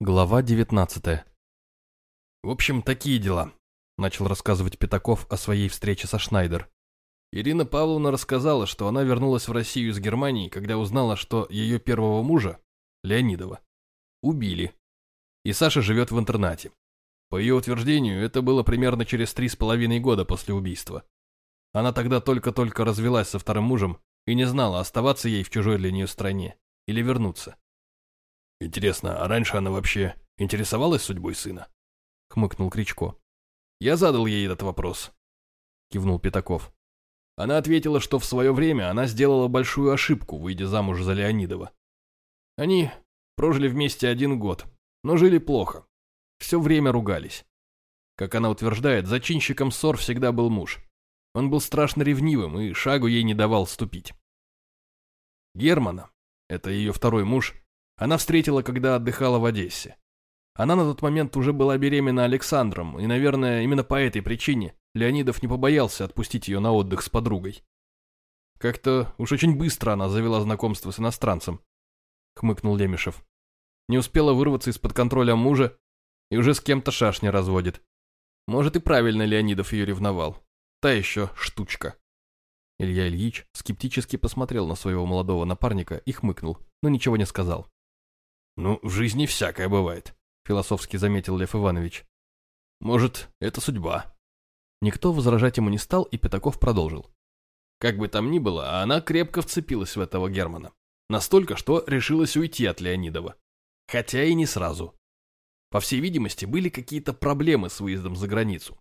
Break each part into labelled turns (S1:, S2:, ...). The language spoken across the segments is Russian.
S1: Глава 19 «В общем, такие дела», – начал рассказывать Пятаков о своей встрече со Шнайдер. Ирина Павловна рассказала, что она вернулась в Россию из Германии, когда узнала, что ее первого мужа, Леонидова, убили. И Саша живет в интернате. По ее утверждению, это было примерно через три с половиной года после убийства. Она тогда только-только развелась со вторым мужем и не знала, оставаться ей в чужой для нее стране или вернуться.
S2: Интересно, а раньше она вообще интересовалась судьбой сына?
S1: Хмыкнул Кричко.
S2: Я задал ей этот вопрос. Кивнул Пятаков. Она ответила, что в свое время она сделала большую ошибку, выйдя замуж за Леонидова. Они прожили вместе один год, но жили плохо. Все время ругались. Как она утверждает, зачинщиком ссор всегда был муж. Он был страшно ревнивым и шагу ей не давал ступить. Германа, это ее второй муж, она встретила, когда отдыхала в Одессе. Она на тот момент уже была беременна Александром, и, наверное, именно по этой причине Леонидов не побоялся отпустить ее на отдых с подругой. Как-то уж очень быстро она завела знакомство с иностранцем, хмыкнул Лемешев. Не успела вырваться из-под контроля мужа и уже с кем-то шашни разводит. Может, и правильно Леонидов ее ревновал. Та еще штучка. Илья Ильич скептически посмотрел на своего молодого напарника и хмыкнул, но ничего не сказал. «Ну, в жизни всякое бывает», — философски заметил Лев Иванович. «Может, это судьба».
S1: Никто возражать ему не стал, и Пятаков продолжил.
S2: Как бы там ни было, она крепко вцепилась в этого Германа. Настолько, что решилась уйти от Леонидова. Хотя и не сразу. По всей видимости, были какие-то проблемы с выездом за границу.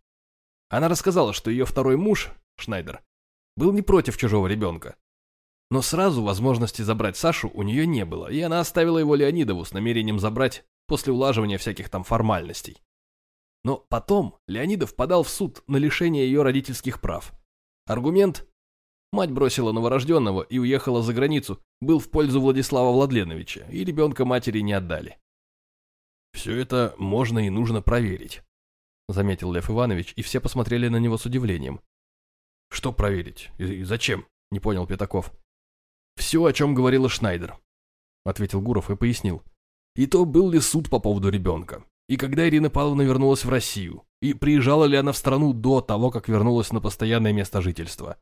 S2: Она рассказала, что ее второй муж, Шнайдер, был не против чужого ребенка, но сразу возможности забрать Сашу у нее не было, и она оставила его Леонидову с намерением забрать после улаживания всяких там формальностей. Но потом Леонидов подал в суд на лишение ее родительских прав. Аргумент «Мать бросила новорожденного и уехала за границу» был в пользу Владислава Владленовича, и ребенка матери не отдали. «Все это можно и нужно проверить», — заметил Лев Иванович, и все посмотрели на него с удивлением. «Что проверить? И зачем?» — не понял Пятаков. «Все, о чем говорила Шнайдер», — ответил Гуров и пояснил. «И то, был ли суд по поводу ребенка, и когда Ирина Павловна вернулась в Россию, и приезжала ли она в страну до того, как вернулась на постоянное место жительства.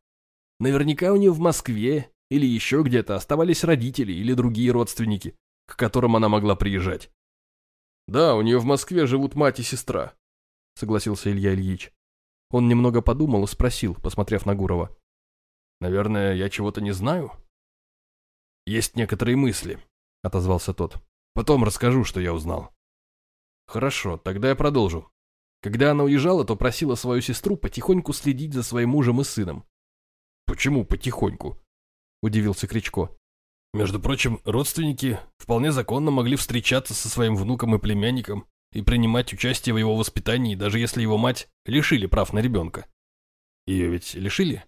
S2: Наверняка у нее в Москве или еще где-то оставались родители или другие родственники, к которым она могла приезжать. «Да, у нее в Москве живут мать и сестра», — согласился Илья Ильич. Он немного подумал и спросил, посмотрев на Гурова. «Наверное, я чего-то не знаю?» «Есть некоторые мысли», — отозвался тот. «Потом расскажу, что я узнал». «Хорошо, тогда я продолжу. Когда она уезжала, то просила свою сестру потихоньку следить за своим мужем и сыном». «Почему потихоньку?» — удивился Кричко. «Между прочим, родственники вполне законно могли встречаться со своим внуком и племянником и принимать участие в его воспитании, даже если его мать лишили прав на ребенка. Ее ведь лишили?»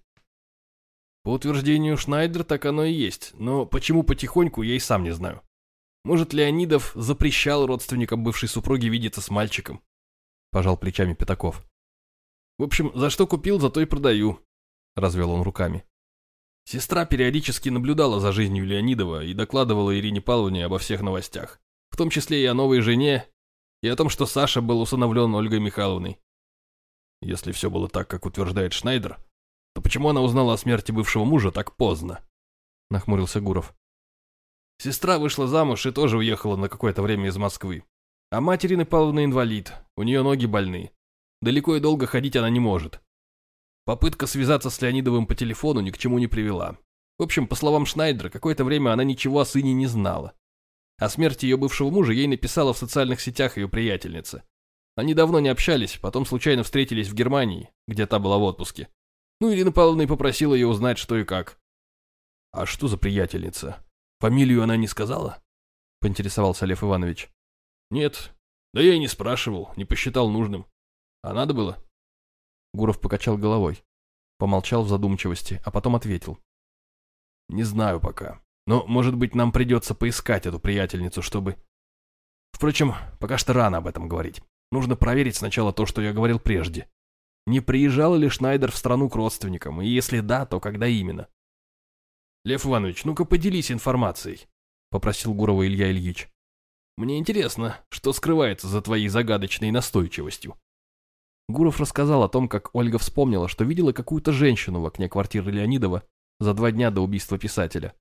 S2: По утверждению Шнайдер, так оно и есть, но почему потихоньку, я и сам не знаю. Может, Леонидов запрещал родственникам бывшей супруги видеться с мальчиком? Пожал плечами Пятаков. В общем, за что купил, за то и продаю. Развел он руками. Сестра периодически наблюдала за жизнью Леонидова и докладывала Ирине Павловне обо всех новостях, в том числе и о новой жене, и о том, что Саша был усыновлен Ольгой Михайловной. Если все было так, как утверждает Шнайдер, то почему она узнала о смерти бывшего мужа так поздно? Нахмурился Гуров. Сестра вышла замуж и тоже уехала на какое-то время из Москвы. А мать Ирины Павловны инвалид, у нее ноги больны. Далеко и долго ходить она не может. Попытка связаться с Леонидовым по телефону ни к чему не привела. В общем, по словам Шнайдера, какое-то время она ничего о сыне не знала. О смерти ее бывшего мужа ей написала в социальных сетях ее приятельница. Они давно не общались, потом случайно встретились в Германии, где та была в отпуске. Ну, Ирина Павловна и попросила ее узнать, что и как. «А что за приятельница? Фамилию она не сказала?» — поинтересовался Лев Иванович. «Нет, да я и не спрашивал, не посчитал нужным. А надо было?» Гуров покачал головой, помолчал в задумчивости, а потом ответил. «Не знаю пока, но, может быть, нам придется поискать эту приятельницу, чтобы...» Впрочем, пока что рано об этом говорить. Нужно проверить сначала то, что я говорил прежде. Не приезжал ли Шнайдер в страну к родственникам, и если да, то когда именно? Лев Иванович, ну-ка поделись информацией, попросил Гурова Илья Ильич. Мне интересно, что скрывается за твоей загадочной настойчивостью.
S1: Гуров рассказал о том, как Ольга вспомнила, что видела какую-то женщину в окне квартиры Леонидова за два дня до убийства писателя.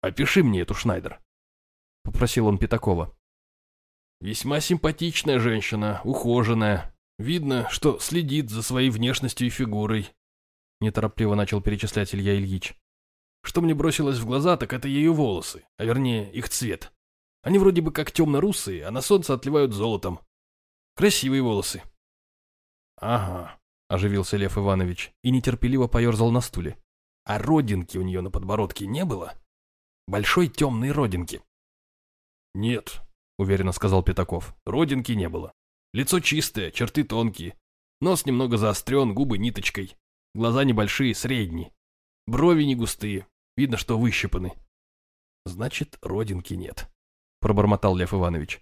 S2: «Опиши мне эту Шнайдер», —
S1: попросил он Пятакова.
S2: «Весьма симпатичная женщина, ухоженная. Видно, что следит за своей внешностью и фигурой», — неторопливо начал перечислять Илья Ильич. «Что мне бросилось в глаза, так это ее волосы, а вернее их цвет. Они вроде бы как темно-русые, а на солнце отливают золотом. Красивые волосы».
S1: «Ага», — оживился Лев Иванович и нетерпеливо поерзал на стуле.
S2: «А родинки у нее на подбородке не было? Большой темной родинки?» «Нет», — уверенно сказал Пятаков. «Родинки не было. Лицо чистое, черты тонкие. Нос немного заострен, губы ниточкой. Глаза небольшие, средние. Брови не густые. Видно, что выщипаны». «Значит, родинки нет», — пробормотал Лев Иванович.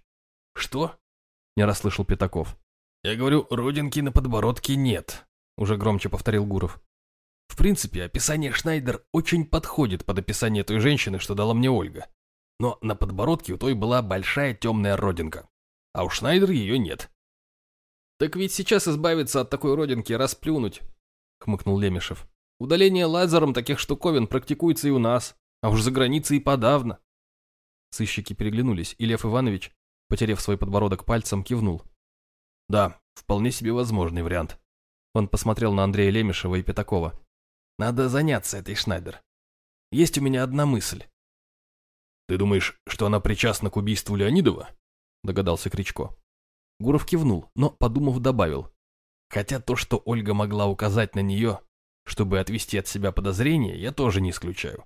S2: «Что?» — не расслышал Пятаков. «Я говорю, родинки на подбородке нет», — уже громче повторил Гуров. «В принципе, описание Шнайдер очень подходит под описание той женщины, что дала мне Ольга но на подбородке у той была большая темная родинка, а у Шнайдер ее нет.
S1: «Так ведь сейчас избавиться от такой родинки расплюнуть», — хмыкнул Лемешев. «Удаление лазером таких штуковин практикуется и у нас, а уж за границей и подавно». Сыщики переглянулись, и Лев Иванович, потеряв свой подбородок пальцем, кивнул.
S2: «Да, вполне себе возможный вариант».
S1: Он посмотрел на Андрея Лемешева и Пятакова.
S2: «Надо заняться этой Шнайдер. Есть у меня одна мысль. «Ты думаешь, что она причастна к убийству Леонидова?» – догадался Кричко.
S1: Гуров кивнул, но, подумав, добавил.
S2: «Хотя то, что Ольга могла указать на нее, чтобы отвести от себя подозрения, я тоже не исключаю.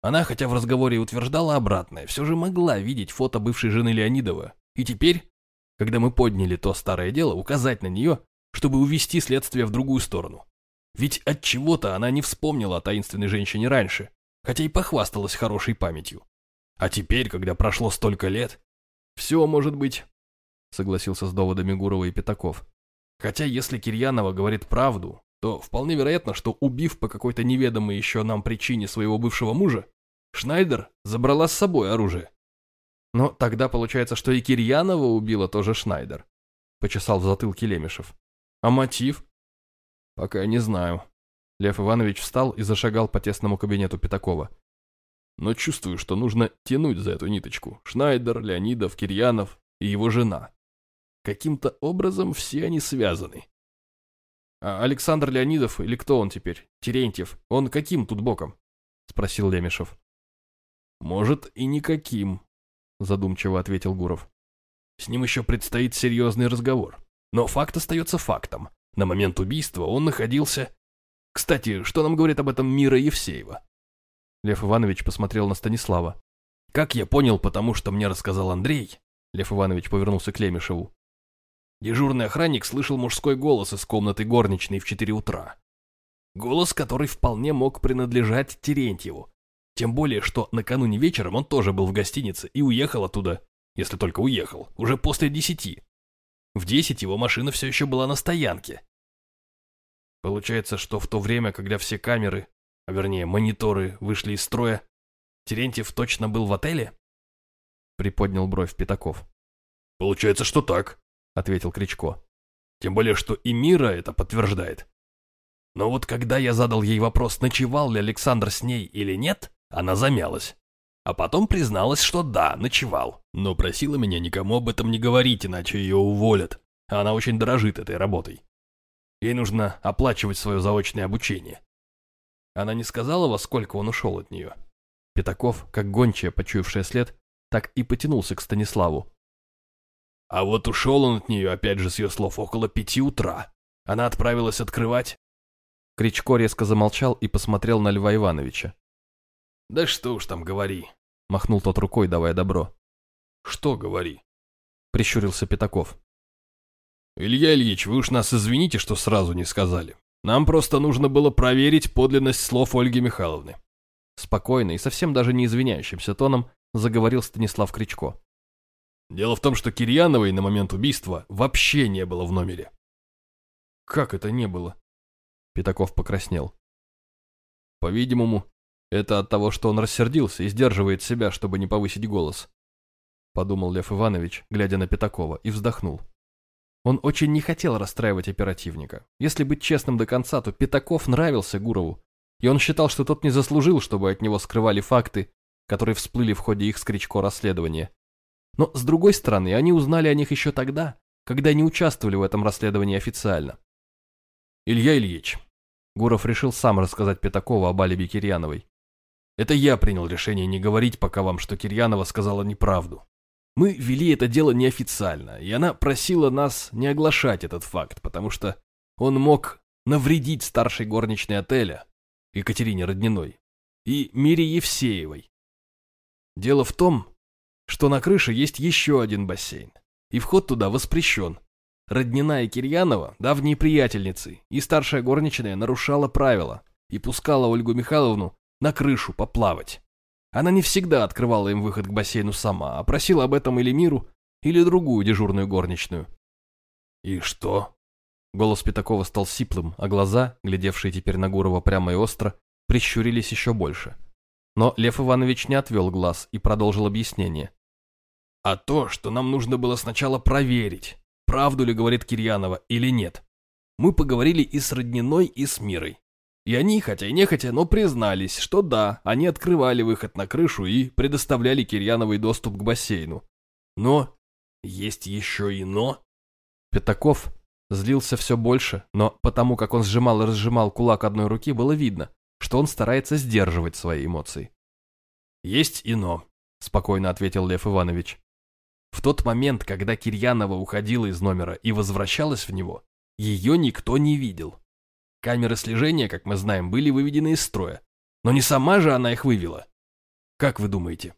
S2: Она, хотя в разговоре утверждала обратное, все же могла видеть фото бывшей жены Леонидова. И теперь, когда мы подняли то старое дело, указать на нее, чтобы увести следствие в другую сторону. Ведь от чего-то она не вспомнила о таинственной женщине раньше, хотя и похвасталась хорошей памятью. А теперь, когда прошло столько лет, все может быть, согласился с доводами Гурова и Пятаков. Хотя если Кирьянова говорит правду, то вполне вероятно, что убив по какой-то неведомой еще нам причине своего бывшего мужа, Шнайдер забрала с собой оружие.
S1: Но тогда получается, что и Кирьянова убила тоже Шнайдер, почесал в затылке Лемешев. А мотив?
S2: Пока не знаю.
S1: Лев Иванович встал и зашагал по тесному кабинету Пятакова
S2: но чувствую, что нужно тянуть за эту ниточку. Шнайдер, Леонидов, Кирьянов и его жена. Каким-то образом все они связаны.
S1: А Александр Леонидов или кто он теперь? Терентьев. Он каким тут боком? Спросил Лемешев.
S2: Может и никаким, задумчиво ответил Гуров. С ним еще предстоит серьезный разговор. Но факт остается фактом. На момент убийства он находился... Кстати, что нам говорит об этом Мира Евсеева?
S1: Лев Иванович посмотрел на Станислава.
S2: «Как я понял, потому что мне рассказал Андрей...» Лев Иванович повернулся к Лемешеву. Дежурный охранник слышал мужской голос из комнаты горничной в четыре утра. Голос, который вполне мог принадлежать Терентьеву. Тем более, что накануне вечером он тоже был в гостинице и уехал оттуда, если только уехал, уже после десяти. В десять его машина все еще была на стоянке. Получается, что в то время, когда все камеры а вернее мониторы, вышли из строя, Терентьев точно был в отеле?
S1: Приподнял бровь Пятаков.
S2: Получается, что так, ответил Кричко. Тем более, что и Мира это подтверждает. Но вот когда я задал ей вопрос, ночевал ли Александр с ней или нет, она замялась. А потом призналась, что да, ночевал, но просила меня никому об этом не говорить, иначе ее уволят. Она очень дорожит этой работой. Ей нужно оплачивать свое заочное обучение. Она не сказала, во сколько он ушел от нее.
S1: Пятаков, как гончая, почуявшая след, так и потянулся к Станиславу.
S2: А вот ушел он от нее, опять же, с ее слов, около пяти утра. Она отправилась открывать.
S1: Кричко резко замолчал и посмотрел на Льва Ивановича.
S2: «Да что уж там говори», —
S1: махнул тот рукой, давая добро.
S2: «Что говори?»
S1: — прищурился Пятаков.
S2: «Илья Ильич, вы уж нас извините, что сразу не сказали. Нам просто нужно было проверить подлинность слов Ольги Михайловны.
S1: Спокойно и совсем даже не извиняющимся тоном заговорил Станислав Кричко.
S2: Дело в том, что Кирьяновой на момент убийства вообще не было в номере.
S1: Как это не было? Пятаков покраснел.
S2: По-видимому, это от того, что он рассердился и сдерживает себя, чтобы не повысить голос.
S1: подумал Лев Иванович, глядя на Пятакова, и вздохнул. Он очень не хотел расстраивать оперативника. Если быть честным до конца, то Пятаков нравился Гурову, и он считал, что тот не заслужил, чтобы от него скрывали факты, которые всплыли в ходе их с расследования. Но, с другой стороны, они узнали о них еще тогда, когда не участвовали в этом расследовании официально. Илья Ильич. Гуров решил сам рассказать Пятакову об алиби Кирьяновой. Это я принял решение не говорить пока вам, что Кирьянова сказала неправду. Мы вели это дело неофициально, и она просила нас не оглашать этот факт, потому что он мог навредить старшей горничной отеля, Екатерине Родниной, и Мире Евсеевой. Дело в том, что на крыше есть еще один бассейн, и вход туда воспрещен. Роднина и Кирьянова – давние приятельницы, и старшая горничная нарушала правила и пускала Ольгу Михайловну на крышу поплавать. Она не всегда открывала им выход к бассейну сама, а просила об этом или Миру, или другую дежурную горничную. «И что?» Голос Пятакова стал сиплым, а глаза, глядевшие теперь на Гурова прямо и остро, прищурились еще больше. Но Лев Иванович не отвел глаз и продолжил объяснение. «А то, что нам нужно было сначала проверить, правду ли говорит Кирьянова или нет. Мы поговорили и с Родниной, и с Мирой. И они, хотя и нехотя, но признались, что да, они открывали выход на крышу и предоставляли Кирьяновой доступ к бассейну. Но есть еще и но. Пятаков злился все больше, но потому как он сжимал и разжимал кулак одной руки, было видно, что он старается сдерживать свои эмоции. «Есть и но», — спокойно ответил Лев Иванович. В тот момент, когда Кирьянова уходила из номера и возвращалась в него, ее никто не видел. Камеры слежения, как мы знаем, были выведены из строя. Но не сама же она их вывела. Как вы думаете?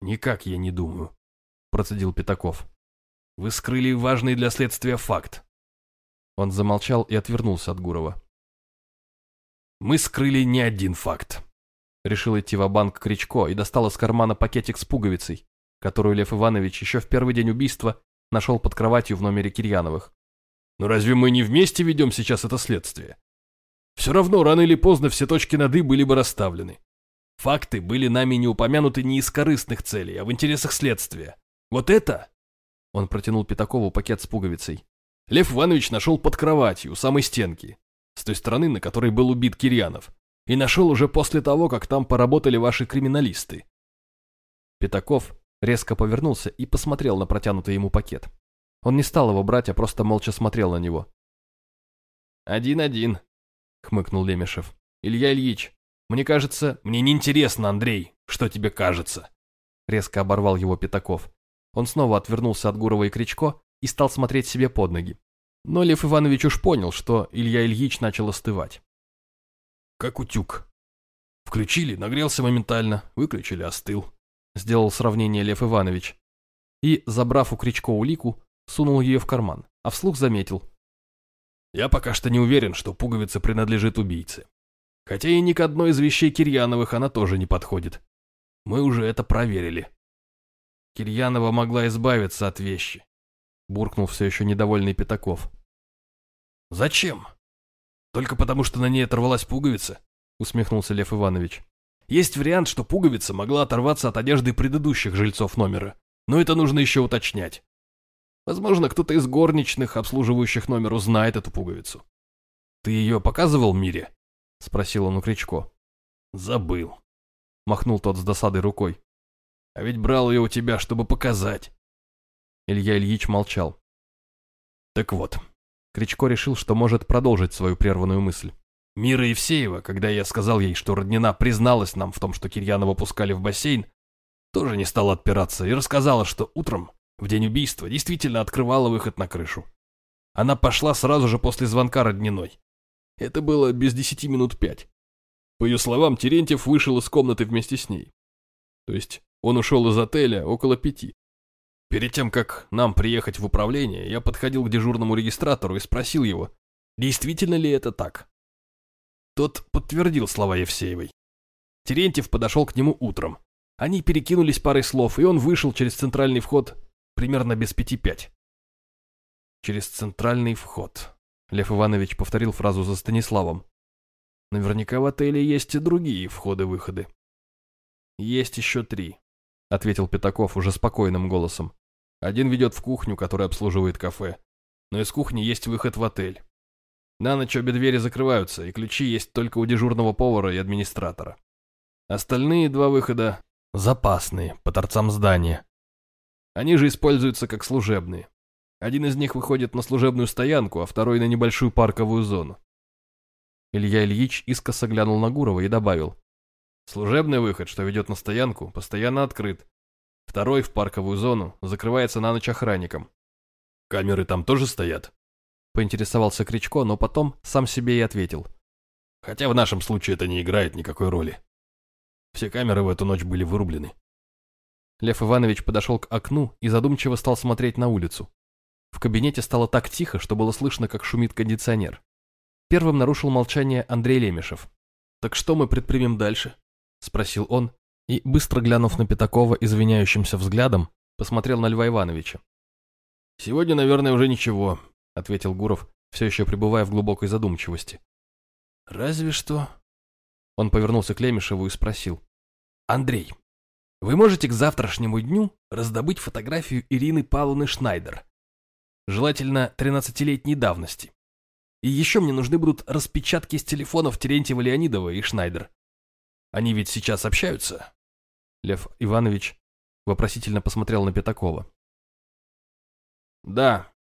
S1: Никак я не думаю, процедил Пятаков. Вы скрыли важный для следствия факт. Он замолчал и отвернулся от Гурова. Мы скрыли не один факт. Решил идти в банк Кричко и достал из кармана пакетик с пуговицей, которую Лев Иванович еще в первый день убийства нашел под кроватью в номере Кирьяновых. Но разве мы не вместе ведем сейчас это следствие? Все равно, рано или поздно все точки над «и» были бы расставлены. Факты были нами не упомянуты не из корыстных целей, а в интересах следствия. Вот это...» Он протянул Пятакову пакет с пуговицей. Лев Иванович нашел под кроватью, у самой стенки, с той стороны, на которой был убит Кирьянов, и нашел уже после того, как там поработали ваши криминалисты. Пятаков резко повернулся и посмотрел на протянутый ему пакет. Он не стал его брать, а просто молча смотрел на него. «Один-один», — хмыкнул Лемешев. «Илья Ильич, мне кажется...» «Мне неинтересно, Андрей, что тебе кажется?» Резко оборвал его Пятаков. Он снова отвернулся от Гурова и Кричко и стал смотреть себе под ноги. Но Лев Иванович уж понял, что Илья Ильич начал остывать. «Как утюг. Включили, нагрелся моментально, выключили, остыл», — сделал сравнение Лев Иванович. И, забрав у Кричко улику, сунул ее в карман, а вслух заметил. «Я пока что не уверен, что пуговица принадлежит убийце. Хотя и ни к одной из вещей Кирьяновых она тоже не подходит. Мы уже это проверили». Кирьянова могла избавиться от вещи, буркнул все еще недовольный Пятаков. «Зачем? Только потому, что на ней оторвалась пуговица?» усмехнулся Лев Иванович. «Есть вариант, что пуговица могла оторваться от одежды предыдущих жильцов номера, но это нужно еще уточнять. Возможно, кто-то из горничных, обслуживающих номер, узнает эту пуговицу. «Ты ее показывал Мире?» — спросил он у Кричко. «Забыл», — махнул тот с досадой рукой. «А ведь брал ее у тебя, чтобы показать». Илья Ильич молчал. «Так вот», — Кричко решил, что может продолжить свою прерванную мысль. Мира Евсеева, когда я сказал ей, что Роднина призналась нам в том, что Кирьянова пускали в бассейн, тоже не стала отпираться и рассказала, что утром в день убийства действительно открывала выход на крышу. Она пошла сразу же после звонка родниной. Это было без десяти минут пять. По ее словам, Терентьев вышел из комнаты вместе с ней. То есть он ушел из отеля около пяти. Перед тем, как нам приехать в управление, я подходил к дежурному регистратору и спросил его, действительно ли это так. Тот подтвердил слова Евсеевой. Терентьев подошел к нему утром. Они перекинулись парой слов, и он вышел через центральный вход примерно без пяти пять. Через центральный вход. Лев Иванович повторил фразу за Станиславом. Наверняка в отеле есть и другие входы-выходы. Есть еще три. ответил Пятаков уже спокойным голосом. Один ведет в кухню, которая обслуживает кафе. Но из кухни есть выход в отель. На ночь обе двери закрываются, и ключи есть только у дежурного повара и администратора. Остальные два выхода запасные, по торцам здания. Они же используются как служебные. Один из них выходит на служебную стоянку, а второй на небольшую парковую зону. Илья Ильич искоса глянул на Гурова и добавил. Служебный выход, что ведет на стоянку, постоянно открыт. Второй в парковую зону закрывается на ночь охранником.
S2: Камеры там тоже стоят?
S1: Поинтересовался Кричко, но потом сам себе и ответил.
S2: Хотя в нашем случае это не играет никакой роли. Все камеры в эту ночь были вырублены.
S1: Лев Иванович подошел к окну и задумчиво стал смотреть на улицу. В кабинете стало так тихо, что было слышно, как шумит кондиционер. Первым нарушил молчание Андрей Лемешев. «Так что мы предпримем дальше?» – спросил он, и, быстро глянув на Пятакова извиняющимся взглядом, посмотрел на Льва Ивановича.
S2: «Сегодня, наверное, уже ничего», —
S1: ответил Гуров, все еще пребывая в глубокой задумчивости.
S2: «Разве что...»
S1: Он повернулся к Лемешеву и спросил. «Андрей, вы можете к завтрашнему дню раздобыть фотографию Ирины Павловны Шнайдер? Желательно тринадцатилетней давности. И еще мне нужны будут распечатки с телефонов Терентьева Леонидова и Шнайдер. Они ведь сейчас общаются?» Лев Иванович вопросительно посмотрел на Пятакова.
S2: «Да,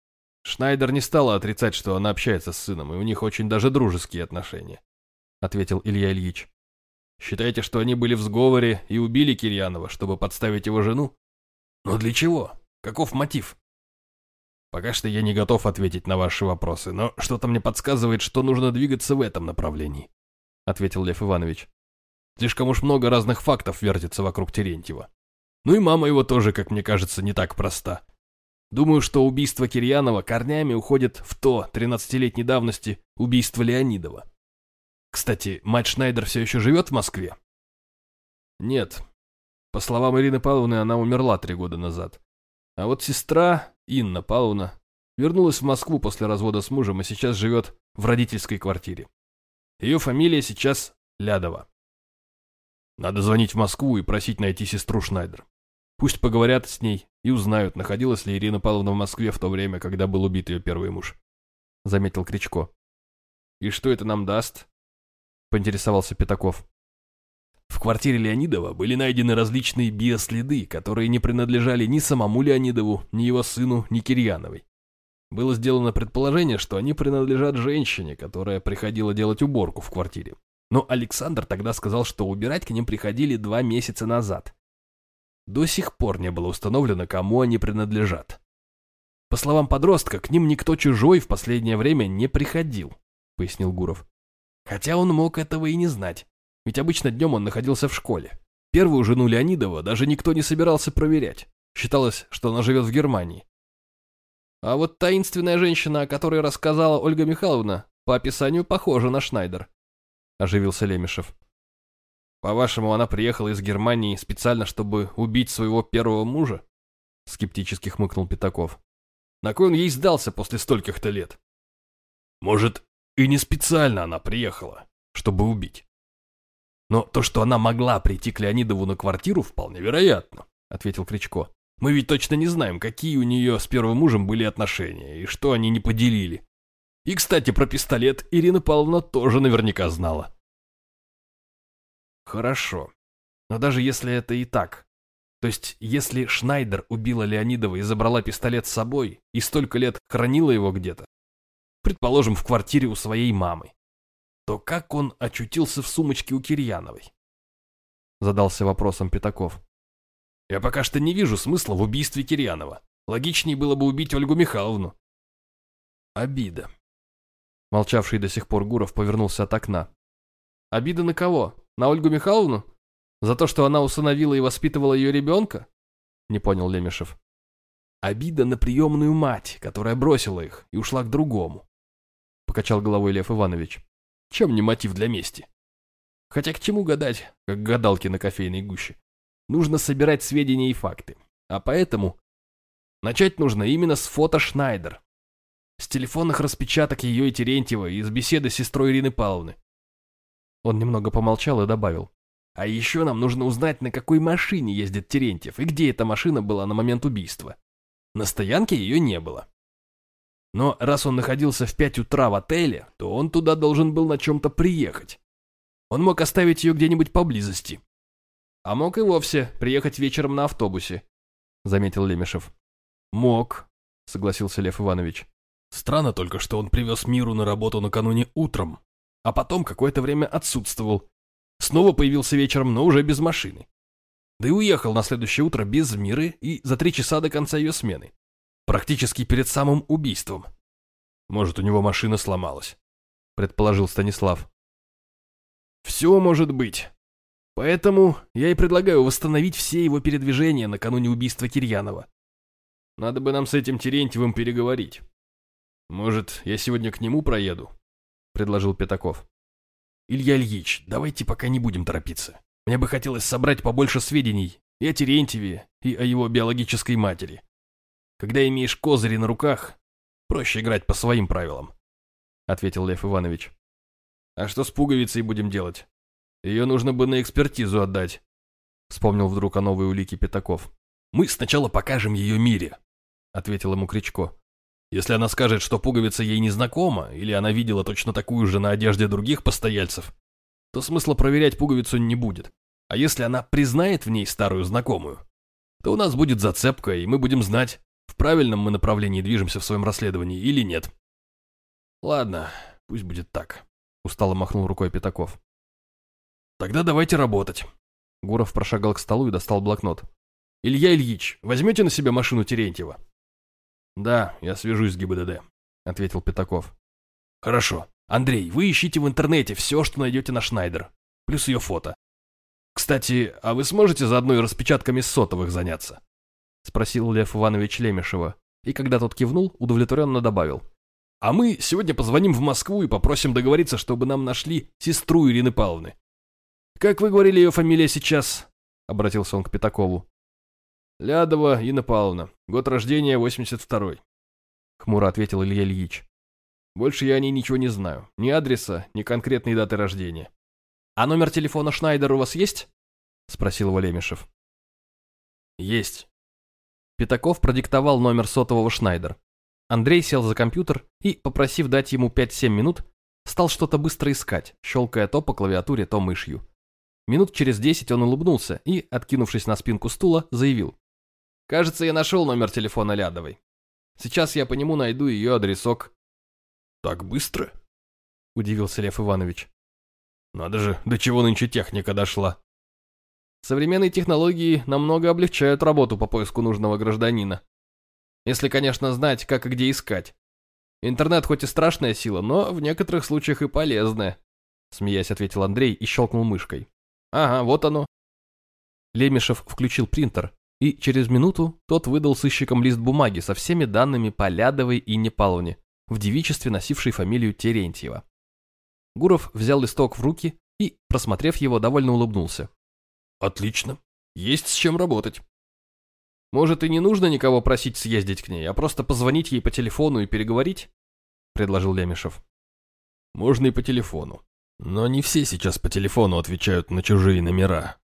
S2: Шнайдер не стала отрицать, что она общается с сыном, и у них очень даже дружеские отношения», — ответил Илья Ильич. «Считаете, что они были в сговоре и убили Кирьянова, чтобы подставить его жену? Но для чего? Каков мотив?» «Пока что я не готов ответить на ваши вопросы, но что-то мне подсказывает, что нужно двигаться в этом направлении», — ответил Лев Иванович. Слишком уж много разных фактов вертится вокруг Терентьева. Ну и мама его тоже, как мне кажется, не так проста. Думаю, что убийство Кирьянова корнями уходит в то, 13-летней давности, убийство Леонидова. Кстати, мать Шнайдер все еще живет в Москве? Нет. По словам Ирины Павловны, она умерла три года назад. А вот сестра, Инна Павловна, вернулась в Москву после развода с мужем и сейчас живет в родительской квартире. Ее фамилия сейчас Лядова. Надо звонить в Москву и просить найти сестру Шнайдер. Пусть поговорят с ней и узнают, находилась ли Ирина Павловна в Москве в то время, когда был убит ее первый муж. Заметил Кричко. И что это нам даст? Поинтересовался Пятаков. В квартире Леонидова были найдены различные биоследы, которые не принадлежали ни самому Леонидову, ни его сыну, ни Кирьяновой. Было сделано предположение, что они принадлежат женщине, которая приходила делать уборку в квартире. Но Александр тогда сказал, что убирать к ним приходили два месяца назад. До сих пор не было установлено, кому они принадлежат. По словам подростка, к ним никто чужой в последнее время не приходил, пояснил Гуров. Хотя он мог этого и не знать, ведь обычно днем он находился в школе. Первую жену Леонидова даже никто не собирался проверять. Считалось, что она живет в Германии. А вот таинственная женщина, о которой рассказала Ольга Михайловна, по описанию похожа на Шнайдер оживился Лемешев. По-вашему, она приехала из Германии специально, чтобы убить своего первого мужа? Скептически хмыкнул Пятаков. На кой он ей сдался после стольких-то лет? Может, и не специально она приехала, чтобы убить. Но то, что она могла прийти к Леонидову на квартиру, вполне вероятно, ответил Кричко. Мы ведь точно не знаем, какие у нее с первым мужем были отношения и что они не поделили. И, кстати, про пистолет Ирина Павловна тоже наверняка знала. Хорошо. Но даже если это и так, то есть если Шнайдер убила Леонидова и забрала пистолет с собой, и столько лет хранила его где-то, предположим, в квартире у своей мамы, то как он очутился в сумочке у Кирьяновой? Задался вопросом Пятаков. Я пока что не вижу смысла в убийстве Кирьянова. Логичнее было бы убить Ольгу Михайловну. Обида. Молчавший до сих пор Гуров повернулся от окна. «Обида на кого? На Ольгу Михайловну? За то, что она усыновила и воспитывала ее ребенка?» Не понял Лемешев. «Обида на приемную мать, которая бросила их и ушла к другому», покачал головой Лев Иванович. «Чем не мотив для мести? Хотя к чему гадать, как гадалки на кофейной гуще? Нужно собирать сведения и факты. А поэтому начать нужно именно с фото Шнайдер, с телефонных распечаток ее и Терентьева, и из беседы с сестрой Ирины Павловны. Он немного помолчал и добавил. А еще нам нужно узнать, на какой машине ездит Терентьев и где эта машина была на момент убийства. На стоянке ее не было. Но раз он находился в пять утра в отеле, то он туда должен был на чем-то приехать. Он мог оставить ее где-нибудь поблизости. А мог и вовсе приехать вечером на автобусе, заметил Лемешев. Мог, согласился Лев Иванович. Странно только, что он привез Миру на работу накануне утром, а потом какое-то время отсутствовал. Снова появился вечером, но уже без машины. Да и уехал на следующее утро без Миры и за три часа до конца ее смены. Практически перед самым убийством. Может, у него машина сломалась, предположил Станислав. Все может быть. Поэтому я и предлагаю восстановить все его передвижения накануне убийства Кирьянова. Надо бы нам с этим Терентьевым переговорить. Может, я сегодня к нему проеду? Предложил Пятаков. Илья Ильич, давайте пока не будем торопиться. Мне бы хотелось собрать побольше сведений и о Терентьеве, и о его биологической матери. Когда имеешь козыри на руках, проще играть по своим правилам, ответил Лев Иванович. А что с пуговицей будем делать? Ее нужно бы на экспертизу отдать, вспомнил вдруг о новой улике Пятаков. Мы сначала покажем ее Мире, ответил ему Кричко. Если она скажет, что пуговица ей не знакома, или она видела точно такую же на одежде других постояльцев, то смысла проверять пуговицу не будет. А если она признает в ней старую знакомую, то у нас будет зацепка, и мы будем знать, в правильном мы направлении движемся в своем расследовании или нет. Ладно, пусть будет так. Устало махнул рукой Пятаков. Тогда давайте работать. Гуров прошагал к столу и достал блокнот. Илья Ильич, возьмете на себя машину Терентьева? Да, я свяжусь с ГИБДД, ответил Пятаков. Хорошо. Андрей, вы ищите в интернете все, что найдете на Шнайдер, плюс ее фото. Кстати, а вы сможете заодно и распечатками сотовых заняться? — спросил Лев Иванович Лемешева, и когда тот кивнул, удовлетворенно добавил. «А мы сегодня позвоним в Москву и попросим договориться, чтобы нам нашли сестру Ирины Павловны». «Как вы говорили ее фамилия сейчас?» — обратился он к Пятакову. «Лядова Инна Павловна, год рождения 82-й», — хмуро ответил Илья Ильич. «Больше я о ней ничего не знаю, ни адреса, ни конкретной даты рождения». «А номер телефона Шнайдера у вас есть?» — спросил его Лемешев. «Есть», Пятаков продиктовал номер сотового Шнайдер. Андрей сел за компьютер и, попросив дать ему 5-7 минут, стал что-то быстро искать, щелкая то по клавиатуре, то мышью. Минут через 10 он улыбнулся и, откинувшись на спинку стула, заявил. «Кажется, я нашел номер телефона Лядовой. Сейчас я по нему найду ее адресок». «Так быстро?» – удивился Лев Иванович. «Надо же, до чего нынче техника дошла». Современные технологии намного облегчают работу по поиску нужного гражданина. Если, конечно, знать, как и где искать. Интернет хоть и страшная сила, но в некоторых случаях и полезная. Смеясь, ответил Андрей и щелкнул мышкой. Ага, вот оно. Лемешев включил принтер, и через минуту тот выдал сыщикам лист бумаги со всеми данными по Лядовой и Непаловне, в девичестве носившей фамилию Терентьева. Гуров взял листок в руки и, просмотрев его, довольно улыбнулся. Отлично. Есть с чем работать. Может, и не нужно никого просить съездить к ней, а просто позвонить ей по телефону и переговорить? Предложил Лемешев. Можно и по телефону. Но не все сейчас по телефону отвечают на чужие номера.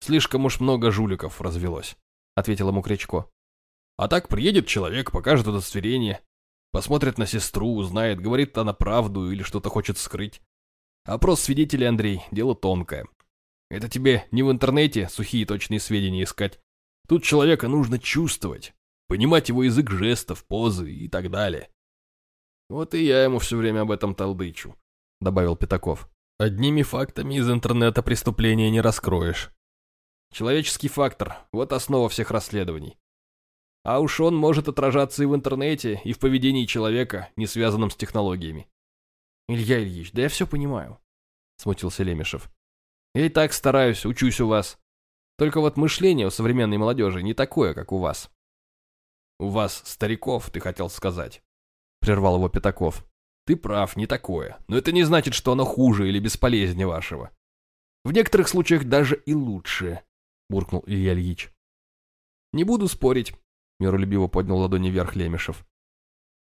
S2: Слишком уж много жуликов развелось, ответил ему Кричко. А так приедет человек, покажет удостоверение, посмотрит на сестру, узнает, говорит она правду или что-то хочет скрыть. Опрос свидетелей, Андрей, дело тонкое. Это тебе не в интернете сухие точные сведения искать. Тут человека нужно чувствовать, понимать его язык жестов, позы и так далее. Вот и я ему все время об этом толдычу, добавил Пятаков. Одними фактами из интернета преступления не раскроешь. Человеческий фактор – вот основа всех расследований. А уж он может отражаться и в интернете, и в поведении человека, не связанном с технологиями. Илья Ильич, да я все понимаю, смутился Лемешев. Я и так стараюсь, учусь у вас. Только вот мышление у современной молодежи не такое, как у вас. У вас, стариков, ты хотел сказать. Прервал его Пятаков. Ты прав, не такое. Но это не значит, что оно хуже или бесполезнее вашего. В некоторых случаях даже и лучше, буркнул Илья Ильич. Не буду спорить, миролюбиво поднял ладони вверх Лемешев.